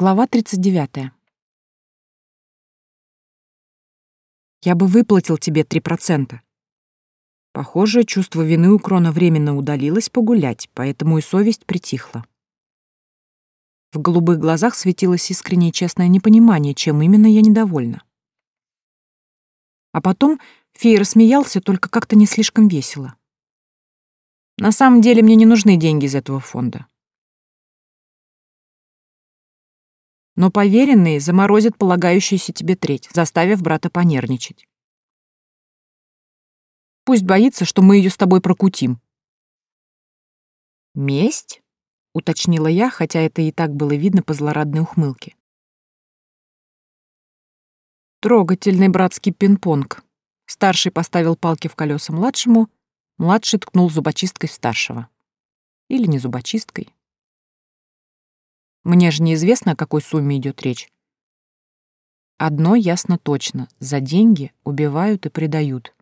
Глава 39. Я бы выплатил тебе 3%. Похоже, чувство вины у Крона временно удалилось погулять, поэтому и совесть притихла. В голубых глазах светилось искреннее честное непонимание, чем именно я недовольна. А потом фей рассмеялся, только как-то не слишком весело. На самом деле мне не нужны деньги из этого фонда. Но поверенные заморозят полагающуюся тебе треть, заставив брата понервничать. Пусть боится, что мы ее с тобой прокутим. «Месть?» — уточнила я, хотя это и так было видно по злорадной ухмылке. Трогательный братский пинг-понг. Старший поставил палки в колеса младшему, младший ткнул зубочисткой в старшего. Или не зубочисткой. Мне же неизвестно, о какой сумме идет речь. Одно ясно точно — за деньги убивают и предают.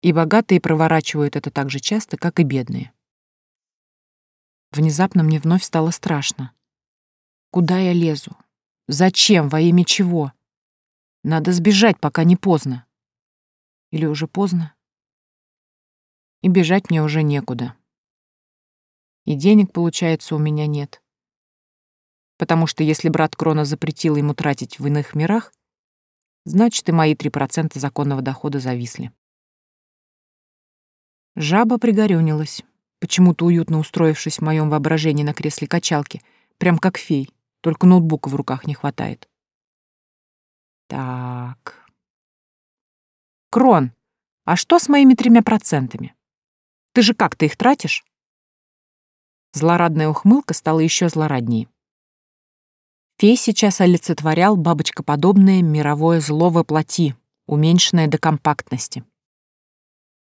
И богатые проворачивают это так же часто, как и бедные. Внезапно мне вновь стало страшно. Куда я лезу? Зачем? Во имя чего? Надо сбежать, пока не поздно. Или уже поздно? И бежать мне уже некуда. И денег, получается, у меня нет. Потому что если брат Крона запретил ему тратить в иных мирах, значит и мои 3% законного дохода зависли. Жаба пригорюнилась, почему-то уютно устроившись в моем воображении на кресле качалки, прям как фей, только ноутбука в руках не хватает. Так. Крон, а что с моими тремя процентами? Ты же как-то их тратишь? Злорадная ухмылка стала еще злораднее. Фей сейчас олицетворял бабочкоподобное мировое зло во плоти, уменьшенное до компактности.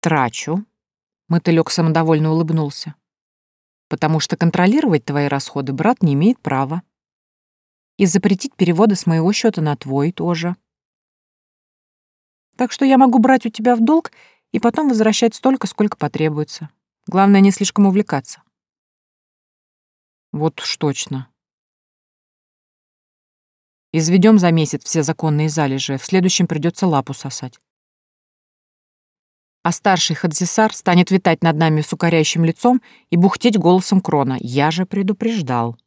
«Трачу», — мотылёк самодовольно улыбнулся, «потому что контролировать твои расходы брат не имеет права. И запретить переводы с моего счета на твой тоже. Так что я могу брать у тебя в долг и потом возвращать столько, сколько потребуется. Главное, не слишком увлекаться. Вот уж точно. Изведем за месяц все законные залежи, в следующем придется лапу сосать. А старший Хадзисар станет витать над нами с укоряющим лицом и бухтеть голосом Крона. Я же предупреждал.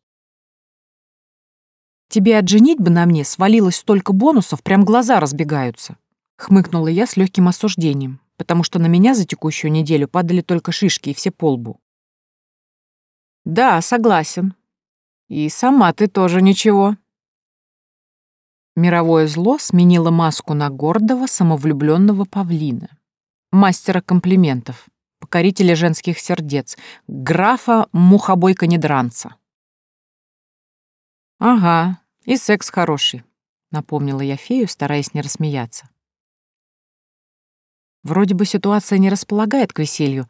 Тебе отженить бы на мне свалилось столько бонусов, прям глаза разбегаются. Хмыкнула я с легким осуждением, потому что на меня за текущую неделю падали только шишки и все полбу. Да, согласен. И сама ты тоже ничего. Мировое зло сменило маску на гордого, самовлюбленного павлина, мастера комплиментов, покорителя женских сердец, графа мухобойка-недранца. «Ага, и секс хороший», — напомнила я фею, стараясь не рассмеяться. Вроде бы ситуация не располагает к веселью,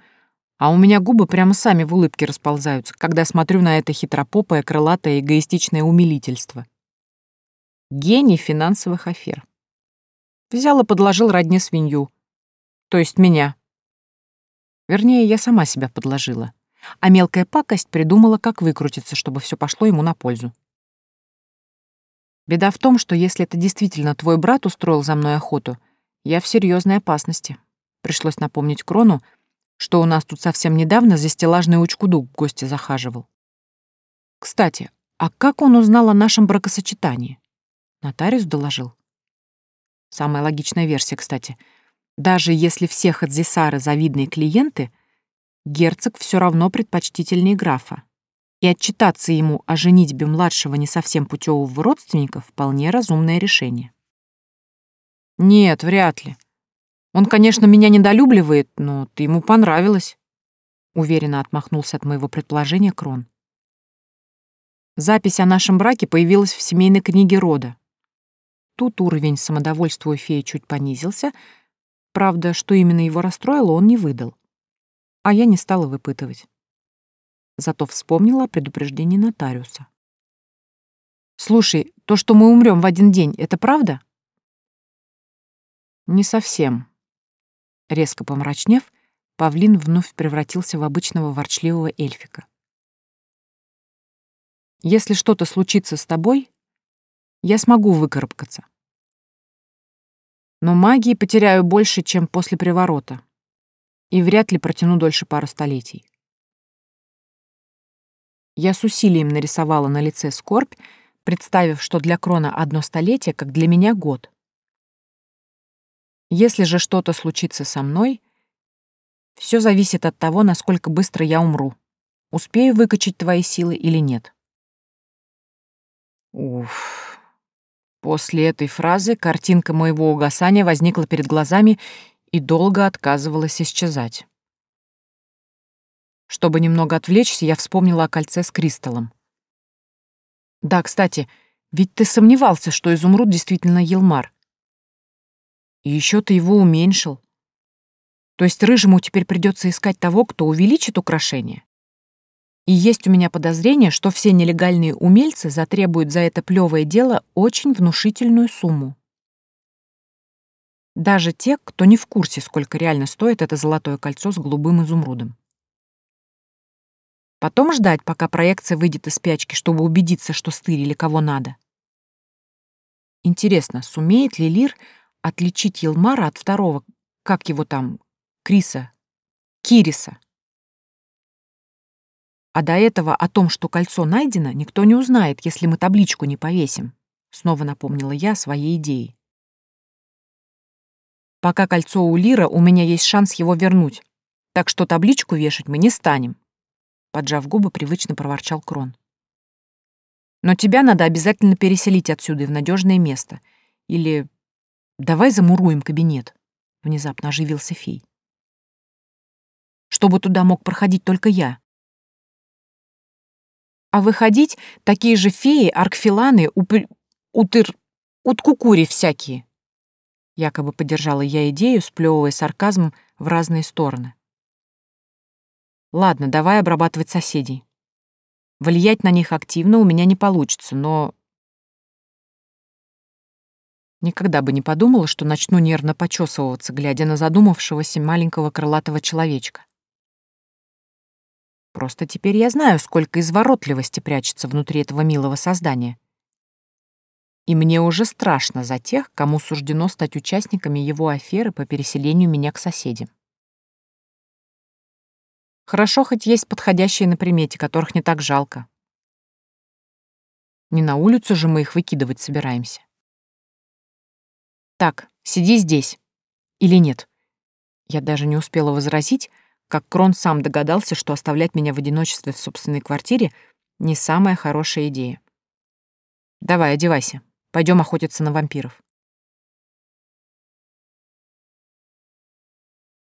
а у меня губы прямо сами в улыбке расползаются, когда смотрю на это хитропопое, крылатое, эгоистичное умилительство. Гений финансовых афер. Взял и подложил родне свинью. То есть меня. Вернее, я сама себя подложила. А мелкая пакость придумала, как выкрутиться, чтобы все пошло ему на пользу. Беда в том, что если это действительно твой брат устроил за мной охоту, я в серьезной опасности. Пришлось напомнить Крону, что у нас тут совсем недавно за стеллажный учкуду в гости захаживал. Кстати, а как он узнал о нашем бракосочетании? Нотариус доложил. Самая логичная версия, кстати. Даже если все Хадзисары завидные клиенты, герцог все равно предпочтительнее графа. И отчитаться ему о женитьбе младшего не совсем путевого родственника вполне разумное решение. Нет, вряд ли. Он, конечно, меня недолюбливает, но ты ему понравилась. Уверенно отмахнулся от моего предположения Крон. Запись о нашем браке появилась в семейной книге рода. Тут уровень самодовольства у феи чуть понизился. Правда, что именно его расстроило, он не выдал. А я не стала выпытывать. Зато вспомнила о предупреждении нотариуса. «Слушай, то, что мы умрем в один день, это правда?» «Не совсем», Резко помрачнев, павлин вновь превратился в обычного ворчливого эльфика. Если что-то случится с тобой, я смогу выкарабкаться. Но магии потеряю больше, чем после приворота. И вряд ли протяну дольше пары столетий. Я с усилием нарисовала на лице скорбь, представив, что для Крона одно столетие, как для меня год. Если же что-то случится со мной, все зависит от того, насколько быстро я умру. Успею выкачать твои силы или нет. Уф. После этой фразы картинка моего угасания возникла перед глазами и долго отказывалась исчезать. Чтобы немного отвлечься, я вспомнила о кольце с кристаллом. Да, кстати, ведь ты сомневался, что изумруд действительно Елмар. И еще ты его уменьшил. То есть рыжему теперь придется искать того, кто увеличит украшение? И есть у меня подозрение, что все нелегальные умельцы затребуют за это плевое дело очень внушительную сумму. Даже те, кто не в курсе, сколько реально стоит это золотое кольцо с голубым изумрудом. Потом ждать, пока проекция выйдет из спячки, чтобы убедиться, что стырили кого надо. Интересно, сумеет ли Лир отличить Елмара от второго, как его там, Криса, Кириса? А до этого о том, что кольцо найдено, никто не узнает, если мы табличку не повесим. Снова напомнила я своей идеей. Пока кольцо у Лира, у меня есть шанс его вернуть, так что табличку вешать мы не станем. Поджав губы, привычно проворчал Крон. Но тебя надо обязательно переселить отсюда в надежное место. Или давай замуруем кабинет. Внезапно оживился фей. Чтобы туда мог проходить только я. А выходить такие же феи, аркфиланы, упр... утыр... уткукури всякие. Якобы поддержала я идею, сплевывая сарказм в разные стороны. Ладно, давай обрабатывать соседей. Влиять на них активно у меня не получится, но... Никогда бы не подумала, что начну нервно почесываться, глядя на задумавшегося маленького крылатого человечка. Просто теперь я знаю, сколько изворотливости прячется внутри этого милого создания. И мне уже страшно за тех, кому суждено стать участниками его аферы по переселению меня к соседям. Хорошо, хоть есть подходящие на примете, которых не так жалко. Не на улицу же мы их выкидывать собираемся. Так, сиди здесь. Или нет? Я даже не успела возразить, как Крон сам догадался, что оставлять меня в одиночестве в собственной квартире не самая хорошая идея. Давай, одевайся. Пойдем охотиться на вампиров.